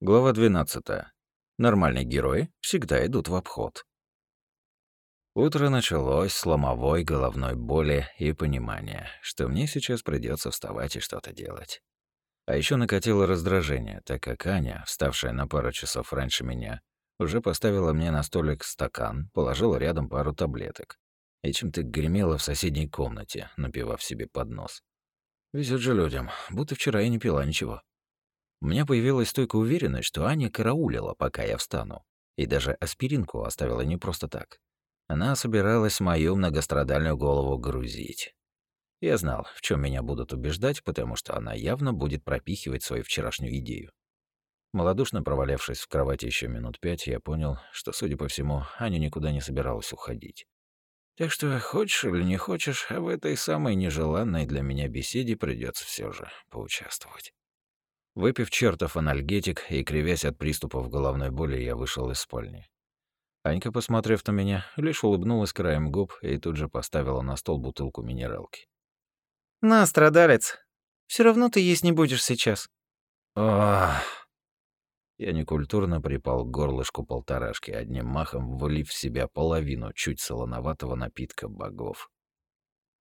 Глава 12. Нормальные герои всегда идут в обход. Утро началось с ломовой головной боли и понимания, что мне сейчас придется вставать и что-то делать. А еще накатило раздражение, так как Аня, вставшая на пару часов раньше меня, уже поставила мне на столик стакан, положила рядом пару таблеток и чем-то гремела в соседней комнате, напивав себе под нос. Везет же людям, будто вчера я не пила ничего. У меня появилась стойкая уверенность, что Аня караулила, пока я встану. И даже аспиринку оставила не просто так. Она собиралась мою многострадальную голову грузить. Я знал, в чем меня будут убеждать, потому что она явно будет пропихивать свою вчерашнюю идею. Молодушно провалявшись в кровати еще минут пять, я понял, что, судя по всему, Аня никуда не собиралась уходить. Так что, хочешь или не хочешь, а в этой самой нежеланной для меня беседе придется все же поучаствовать. Выпив чертов анальгетик и кривясь от приступов головной боли, я вышел из спальни. Анька, посмотрев на меня, лишь улыбнулась краем губ и тут же поставила на стол бутылку минералки. «На, страдалец, все равно ты есть не будешь сейчас». Ах. Я некультурно припал к горлышку полторашки, одним махом влив в себя половину чуть солоноватого напитка богов.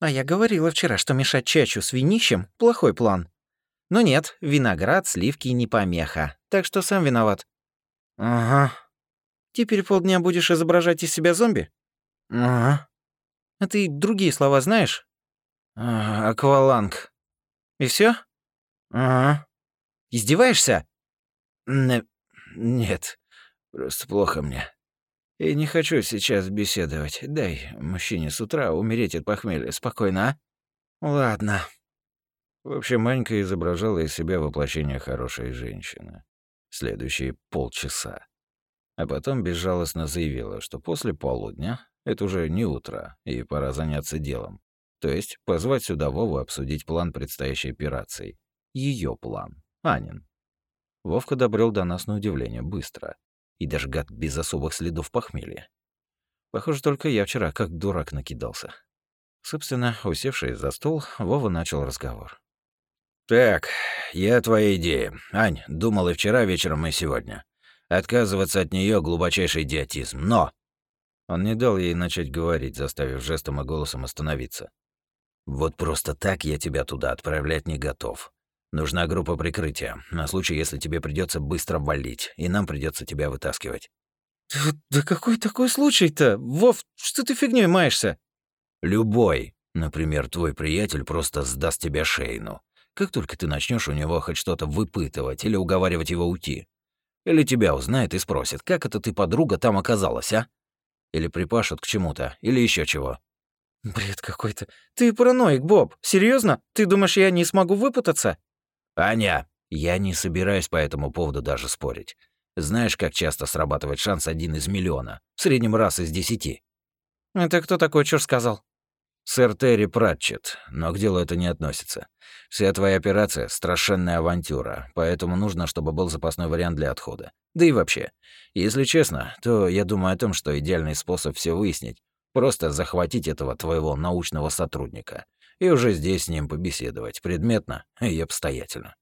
«А я говорила вчера, что мешать чачу с винищем — плохой план. Но нет, виноград, сливки не помеха. Так что сам виноват. Ага. Теперь полдня будешь изображать из себя зомби? Ага. А ты другие слова знаешь? А, акваланг. И все? Ага. Издеваешься? Не, нет, просто плохо мне. И не хочу сейчас беседовать. Дай мужчине с утра умереть от похмелья спокойно, а? Ладно. В общем, Манька изображала из себя воплощение хорошей женщины. Следующие полчаса. А потом безжалостно заявила, что после полудня это уже не утро, и пора заняться делом. То есть позвать сюда Вову обсудить план предстоящей операции. Ее план. Анин. Вовка добрел до нас на удивление быстро. И даже гад без особых следов похмелья. Похоже, только я вчера как дурак накидался. Собственно, усевшись за стол, Вова начал разговор. «Так, я твоя идея. Ань, думал и вчера вечером, и сегодня. Отказываться от нее глубочайший идиотизм. Но...» Он не дал ей начать говорить, заставив жестом и голосом остановиться. «Вот просто так я тебя туда отправлять не готов. Нужна группа прикрытия, на случай, если тебе придется быстро валить, и нам придется тебя вытаскивать». «Да какой такой случай-то? Вов, что ты фигней маешься?» «Любой. Например, твой приятель просто сдаст тебе шейну. Как только ты начнешь у него хоть что-то выпытывать или уговаривать его уйти. Или тебя узнает и спросит, как это ты, подруга, там оказалась, а? Или припашут к чему-то, или еще чего. Бред какой-то. Ты параноик, Боб. Серьезно? Ты думаешь, я не смогу выпутаться? Аня, я не собираюсь по этому поводу даже спорить. Знаешь, как часто срабатывает шанс один из миллиона? В среднем раз из десяти. Это кто такой чёрт сказал? Сэр Терри Пратчет, но к делу это не относится. Вся твоя операция — страшенная авантюра, поэтому нужно, чтобы был запасной вариант для отхода. Да и вообще, если честно, то я думаю о том, что идеальный способ все выяснить — просто захватить этого твоего научного сотрудника и уже здесь с ним побеседовать предметно и обстоятельно.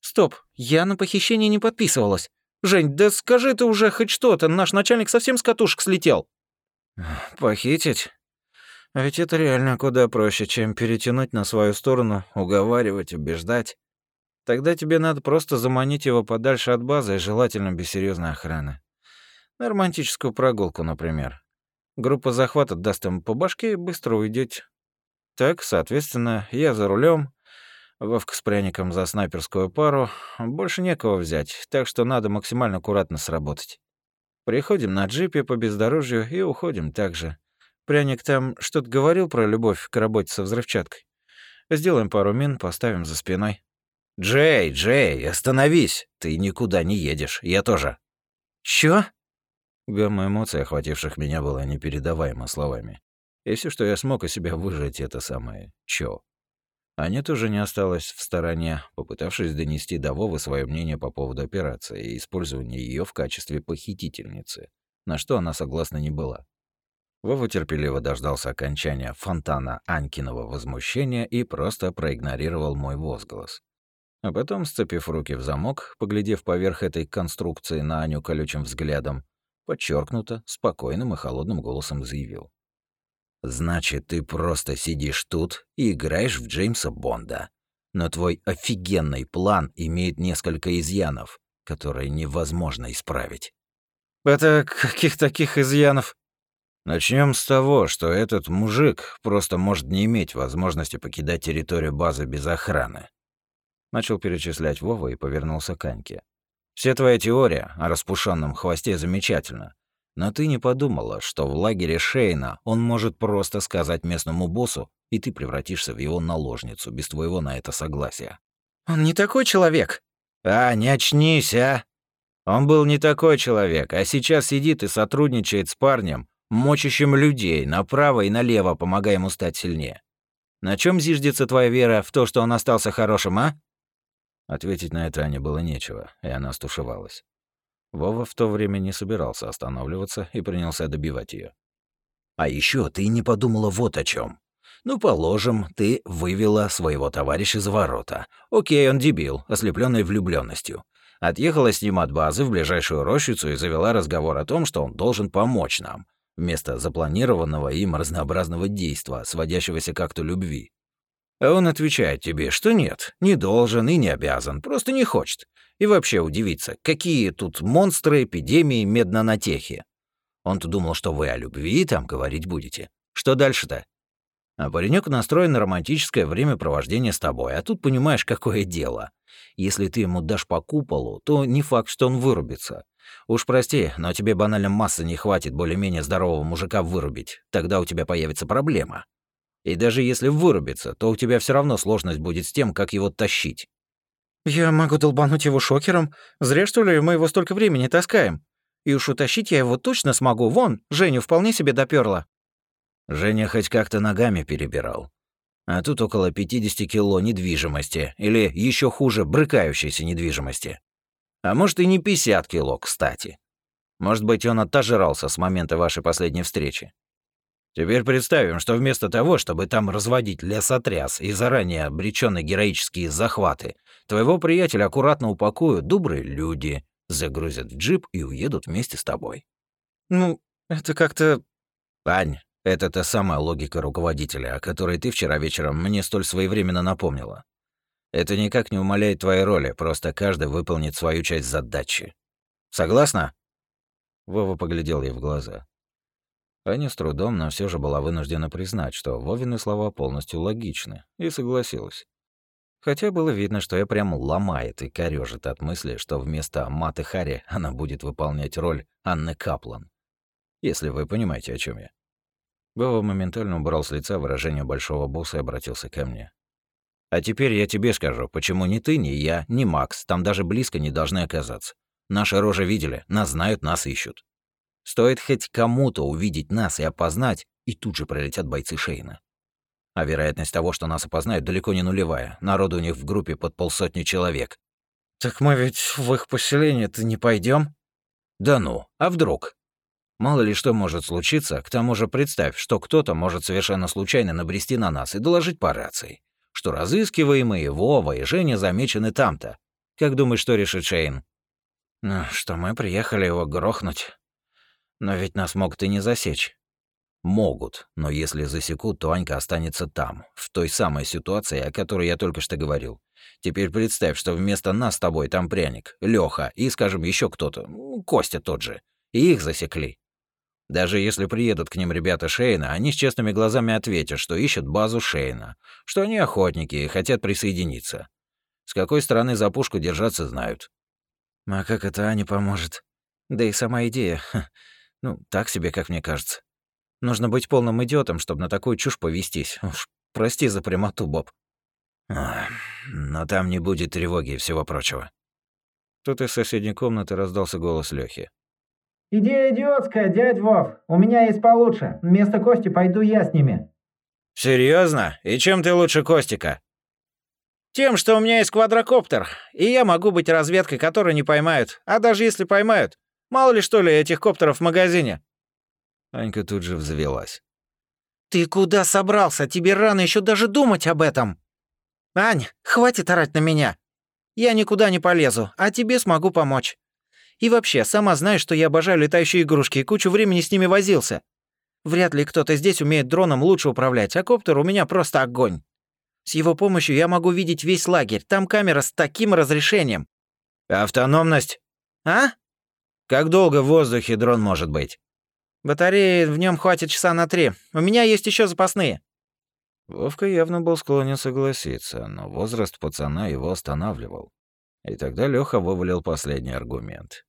Стоп, я на похищение не подписывалась. Жень, да скажи ты уже хоть что-то, наш начальник совсем с катушек слетел. Похитить? А ведь это реально куда проще, чем перетянуть на свою сторону, уговаривать, убеждать. Тогда тебе надо просто заманить его подальше от базы и желательно без серьезной охраны. На романтическую прогулку, например. Группа захвата даст ему по башке и быстро уйдете. Так, соответственно, я за рулем, Вовка с пряником за снайперскую пару. Больше некого взять, так что надо максимально аккуратно сработать. Приходим на джипе по бездорожью и уходим так же. Пряник там что-то говорил про любовь к работе со взрывчаткой. Сделаем пару мин, поставим за спиной. «Джей, Джей, остановись! Ты никуда не едешь, я тоже». «Чё?» Гамма эмоций, охвативших меня, была непередаваема словами. И все, что я смог о себя выжать, это самое «чё». Аня тоже не осталась в стороне, попытавшись донести до Вовы свое мнение по поводу операции и использования ее в качестве похитительницы, на что она согласна не была. Вова терпеливо дождался окончания фонтана Анькиного возмущения и просто проигнорировал мой возглас. А потом, сцепив руки в замок, поглядев поверх этой конструкции на Аню колючим взглядом, подчеркнуто, спокойным и холодным голосом заявил. «Значит, ты просто сидишь тут и играешь в Джеймса Бонда. Но твой офигенный план имеет несколько изъянов, которые невозможно исправить». «Это каких таких изъянов?» Начнем с того, что этот мужик просто может не иметь возможности покидать территорию базы без охраны. Начал перечислять Вова и повернулся к Аньке. Все твоя теория о распушенном хвосте замечательна, но ты не подумала, что в лагере Шейна он может просто сказать местному боссу, и ты превратишься в его наложницу без твоего на это согласия. Он не такой человек. А, не очнись, а. Он был не такой человек, а сейчас сидит и сотрудничает с парнем, мочащим людей направо и налево, помогая ему стать сильнее. На чем зиждется твоя вера в то, что он остался хорошим, а? Ответить на это Ане было нечего, и она стушевалась. Вова в то время не собирался останавливаться и принялся добивать ее. «А еще ты не подумала вот о чем. Ну, положим, ты вывела своего товарища за ворота. Окей, он дебил, ослепленный влюбленностью. Отъехала с ним от базы в ближайшую рощицу и завела разговор о том, что он должен помочь нам, вместо запланированного им разнообразного действа, сводящегося к акту любви. А он отвечает тебе, что нет, не должен и не обязан, просто не хочет. И вообще удивиться, какие тут монстры, эпидемии, меднонатехи. Он-то думал, что вы о любви там говорить будете. Что дальше-то? А паренек настроен на романтическое времяпровождение с тобой, а тут понимаешь, какое дело. Если ты ему дашь по куполу, то не факт, что он вырубится. Уж прости, но тебе банально массы не хватит более-менее здорового мужика вырубить. Тогда у тебя появится проблема. И даже если вырубится, то у тебя все равно сложность будет с тем, как его тащить. «Я могу долбануть его шокером. Зря, что ли, мы его столько времени таскаем. И уж утащить я его точно смогу. Вон, Женю вполне себе допёрла». Женя хоть как-то ногами перебирал. А тут около 50 кило недвижимости, или еще хуже, брыкающейся недвижимости. А может и не 50 кило, кстати. Может быть, он отожрался с момента вашей последней встречи. Теперь представим, что вместо того, чтобы там разводить лесотряс и заранее обреченные героические захваты, твоего приятеля аккуратно упакуют добрые люди, загрузят в джип и уедут вместе с тобой. Ну, это как-то... Ань, это та самая логика руководителя, о которой ты вчера вечером мне столь своевременно напомнила. Это никак не умаляет твоей роли, просто каждый выполнит свою часть задачи. Согласна? Вова поглядел ей в глаза. Аня с трудом, но все же была вынуждена признать, что Вовины слова полностью логичны, и согласилась. Хотя было видно, что я прям ломает и корёжит от мысли, что вместо Маты Хари она будет выполнять роль Анны Каплан. Если вы понимаете, о чем я. Вова моментально убрал с лица выражение большого босса и обратился ко мне. «А теперь я тебе скажу, почему ни ты, ни я, ни Макс там даже близко не должны оказаться. Наши рожи видели, нас знают, нас ищут. Стоит хоть кому-то увидеть нас и опознать, и тут же пролетят бойцы Шейна. А вероятность того, что нас опознают, далеко не нулевая. Народу у них в группе под полсотни человек. «Так мы ведь в их поселение-то не пойдем? «Да ну, а вдруг?» Мало ли что может случиться, к тому же представь, что кто-то может совершенно случайно набрести на нас и доложить по рации, что разыскиваемые Вова и Женя замечены там-то. Как думаешь, что решит Шейн? Ну, что мы приехали его грохнуть. Но ведь нас могут и не засечь. Могут, но если засекут, то Анька останется там, в той самой ситуации, о которой я только что говорил. Теперь представь, что вместо нас с тобой там пряник, Лёха и, скажем, еще кто-то, Костя тот же, и их засекли. Даже если приедут к ним ребята Шейна, они с честными глазами ответят, что ищут базу Шейна, что они охотники и хотят присоединиться. С какой стороны за пушку держаться знают. А как это Ане поможет? Да и сама идея. Ну, так себе, как мне кажется. Нужно быть полным идиотом, чтобы на такую чушь повестись. Уж прости за прямоту, Боб. но там не будет тревоги и всего прочего. Тут из соседней комнаты раздался голос Лёхи. «Идея идиотская, дядь Вов. У меня есть получше. Вместо Кости пойду я с ними». Серьезно? И чем ты лучше Костика?» «Тем, что у меня есть квадрокоптер, и я могу быть разведкой, которую не поймают. А даже если поймают, Мало ли что ли этих коптеров в магазине?» Анька тут же взвелась. «Ты куда собрался? Тебе рано еще даже думать об этом!» «Ань, хватит орать на меня!» Я никуда не полезу, а тебе смогу помочь. И вообще, сама знаешь, что я обожаю летающие игрушки и кучу времени с ними возился. Вряд ли кто-то здесь умеет дроном лучше управлять, а коптер у меня просто огонь. С его помощью я могу видеть весь лагерь. Там камера с таким разрешением. Автономность? А? Как долго в воздухе дрон может быть? Батареи в нем хватит часа на три. У меня есть еще запасные. Вовка явно был склонен согласиться, но возраст пацана его останавливал. И тогда Лёха вывалил последний аргумент.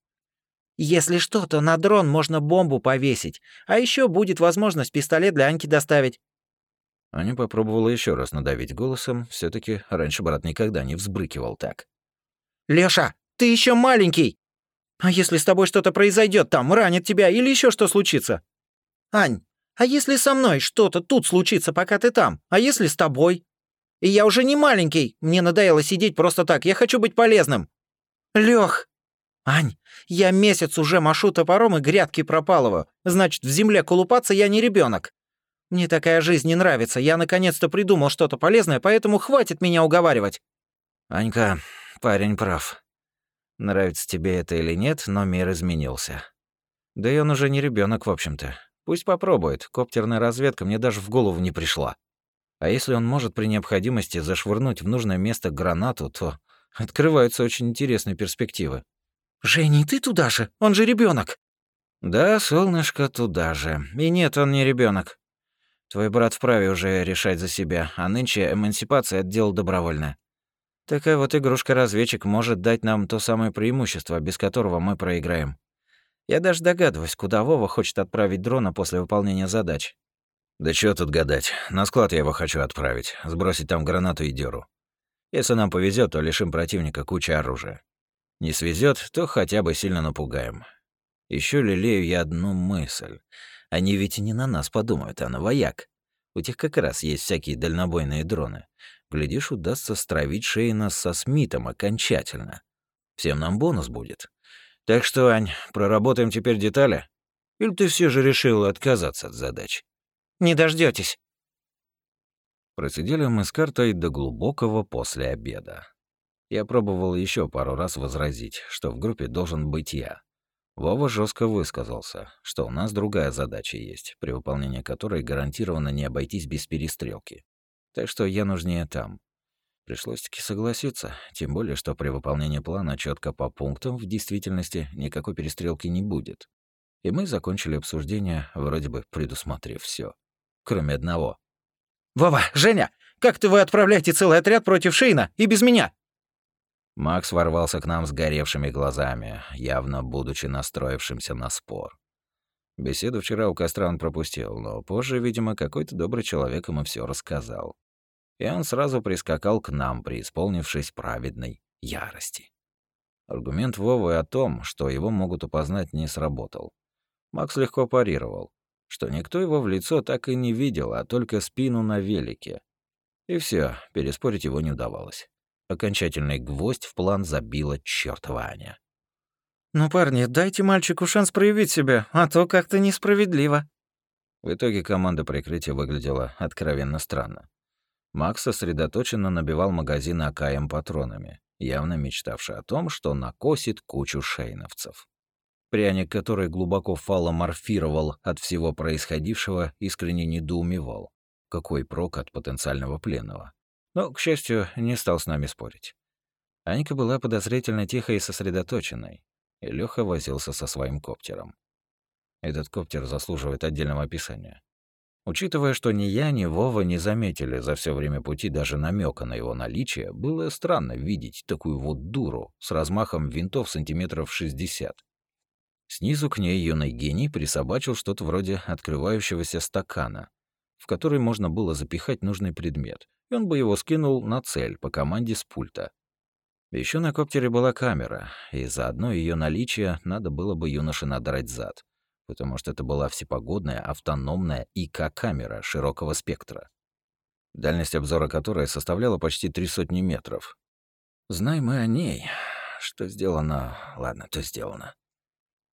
Если что, то на дрон можно бомбу повесить, а еще будет возможность пистолет для Аньки доставить. Аня попробовала еще раз надавить голосом, все таки раньше брат никогда не взбрыкивал так. «Лёша, ты еще маленький! А если с тобой что-то произойдет там, ранит тебя или еще что случится? Ань, а если со мной что-то тут случится, пока ты там? А если с тобой? И я уже не маленький, мне надоело сидеть просто так, я хочу быть полезным. Лёх, Ань, я месяц уже машу топором и грядки пропалываю, значит, в земле колупаться я не ребенок. Мне такая жизнь не нравится. Я наконец-то придумал что-то полезное, поэтому хватит меня уговаривать. Анька, парень прав. Нравится тебе это или нет, но мир изменился. Да и он уже не ребенок, в общем-то. Пусть попробует. Коптерная разведка мне даже в голову не пришла. А если он может при необходимости зашвырнуть в нужное место гранату, то открываются очень интересные перспективы. «Женя, и ты туда же? Он же ребенок. «Да, солнышко, туда же. И нет, он не ребенок. Твой брат вправе уже решать за себя, а нынче эмансипация отдел добровольная. Такая вот игрушка-разведчик может дать нам то самое преимущество, без которого мы проиграем. Я даже догадываюсь, куда Вова хочет отправить дрона после выполнения задач. Да чё тут гадать. На склад я его хочу отправить, сбросить там гранату и дёру. Если нам повезет, то лишим противника кучи оружия. Не свезет, то хотя бы сильно напугаем. Еще лелею я одну мысль. Они ведь и не на нас подумают, а на вояк. У тех как раз есть всякие дальнобойные дроны. Глядишь, удастся стравить Шейна со Смитом окончательно. Всем нам бонус будет. Так что, Ань, проработаем теперь детали? Или ты все же решил отказаться от задач? Не дождетесь. Просидели мы с картой до глубокого после обеда. Я пробовал еще пару раз возразить, что в группе должен быть я. Вова жестко высказался, что у нас другая задача есть, при выполнении которой гарантированно не обойтись без перестрелки. Так что я нужнее там. Пришлось-таки согласиться, тем более, что при выполнении плана четко по пунктам в действительности никакой перестрелки не будет. И мы закончили обсуждение, вроде бы предусмотрев все, Кроме одного. «Вова, Женя, как ты вы отправляете целый отряд против Шейна и без меня?» Макс ворвался к нам с горевшими глазами, явно будучи настроившимся на спор. Беседу вчера у костра он пропустил, но позже, видимо, какой-то добрый человек ему все рассказал. И он сразу прискакал к нам, преисполнившись праведной ярости. Аргумент Вовы о том, что его могут опознать, не сработал. Макс легко парировал, что никто его в лицо так и не видел, а только спину на велике. И все, переспорить его не удавалось. Окончательный гвоздь в план забила чёртова Аня. «Ну, парни, дайте мальчику шанс проявить себя, а то как-то несправедливо». В итоге команда прикрытия выглядела откровенно странно. Макс сосредоточенно набивал магазин АКМ патронами, явно мечтавший о том, что накосит кучу шейновцев. Пряник, который глубоко фаломорфировал от всего происходившего, искренне недоумевал. Какой прок от потенциального пленного? Но, к счастью, не стал с нами спорить. Анька была подозрительно тихой и сосредоточенной, и Лёха возился со своим коптером. Этот коптер заслуживает отдельного описания. Учитывая, что ни я, ни Вова не заметили за все время пути даже намека на его наличие, было странно видеть такую вот дуру с размахом винтов сантиметров 60. Снизу к ней юный гений присобачил что-то вроде открывающегося стакана, в который можно было запихать нужный предмет, и он бы его скинул на цель по команде с пульта. Еще на коптере была камера, и за одно ее наличие надо было бы юноше надрать зад, потому что это была всепогодная автономная ИК-камера широкого спектра, дальность обзора которой составляла почти три сотни метров. Знай мы о ней. Что сделано, ладно, то сделано.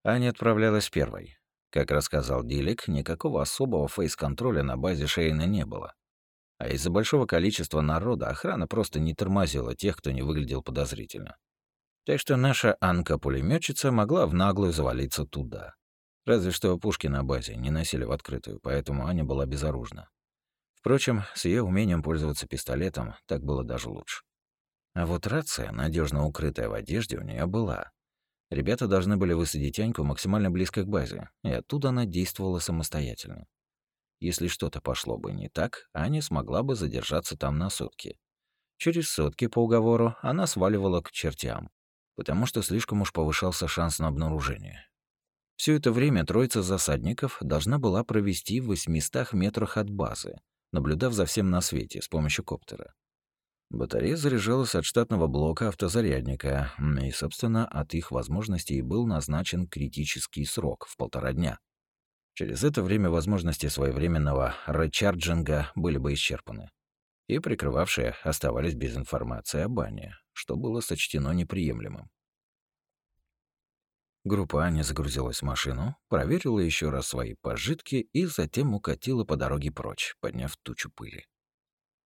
Аня отправлялась первой. Как рассказал Дилик, никакого особого фейс-контроля на базе Шейна не было. А из-за большого количества народа охрана просто не тормозила тех, кто не выглядел подозрительно. Так что наша Анка-пулемётчица могла в наглую завалиться туда. Разве что пушки на базе не носили в открытую, поэтому Аня была безоружна. Впрочем, с ее умением пользоваться пистолетом так было даже лучше. А вот рация, надежно укрытая в одежде, у нее была. Ребята должны были высадить Аньку максимально близко к базе, и оттуда она действовала самостоятельно. Если что-то пошло бы не так, Аня смогла бы задержаться там на сутки. Через сутки по уговору она сваливала к чертям, потому что слишком уж повышался шанс на обнаружение. Все это время троица засадников должна была провести в 800 метрах от базы, наблюдав за всем на свете с помощью коптера. Батарея заряжалась от штатного блока автозарядника, и, собственно, от их возможностей был назначен критический срок в полтора дня. Через это время возможности своевременного речарджинга были бы исчерпаны. И прикрывавшие оставались без информации о бане, что было сочтено неприемлемым. Группа Ани загрузилась в машину, проверила еще раз свои пожитки и затем укатила по дороге прочь, подняв тучу пыли.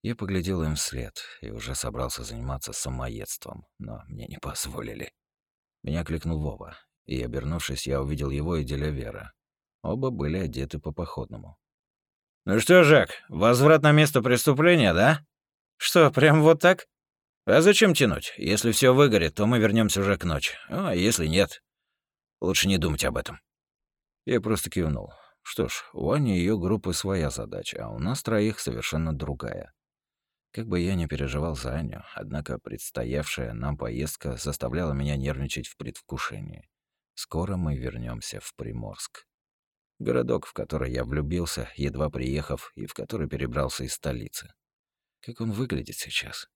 Я поглядел им вслед и уже собрался заниматься самоедством, но мне не позволили. Меня кликнул Вова, и, обернувшись, я увидел его и Делявера, Оба были одеты по походному. «Ну что, Жак, возврат на место преступления, да? Что, прям вот так? А зачем тянуть? Если все выгорит, то мы вернемся уже к ночи. А если нет, лучше не думать об этом». Я просто кивнул. Что ж, у Ани и её группы своя задача, а у нас троих совершенно другая. Как бы я ни переживал за Аню, однако предстоявшая нам поездка заставляла меня нервничать в предвкушении. Скоро мы вернемся в Приморск. Городок, в который я влюбился, едва приехав, и в который перебрался из столицы. Как он выглядит сейчас?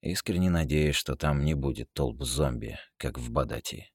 Искренне надеюсь, что там не будет толп зомби, как в Бадати.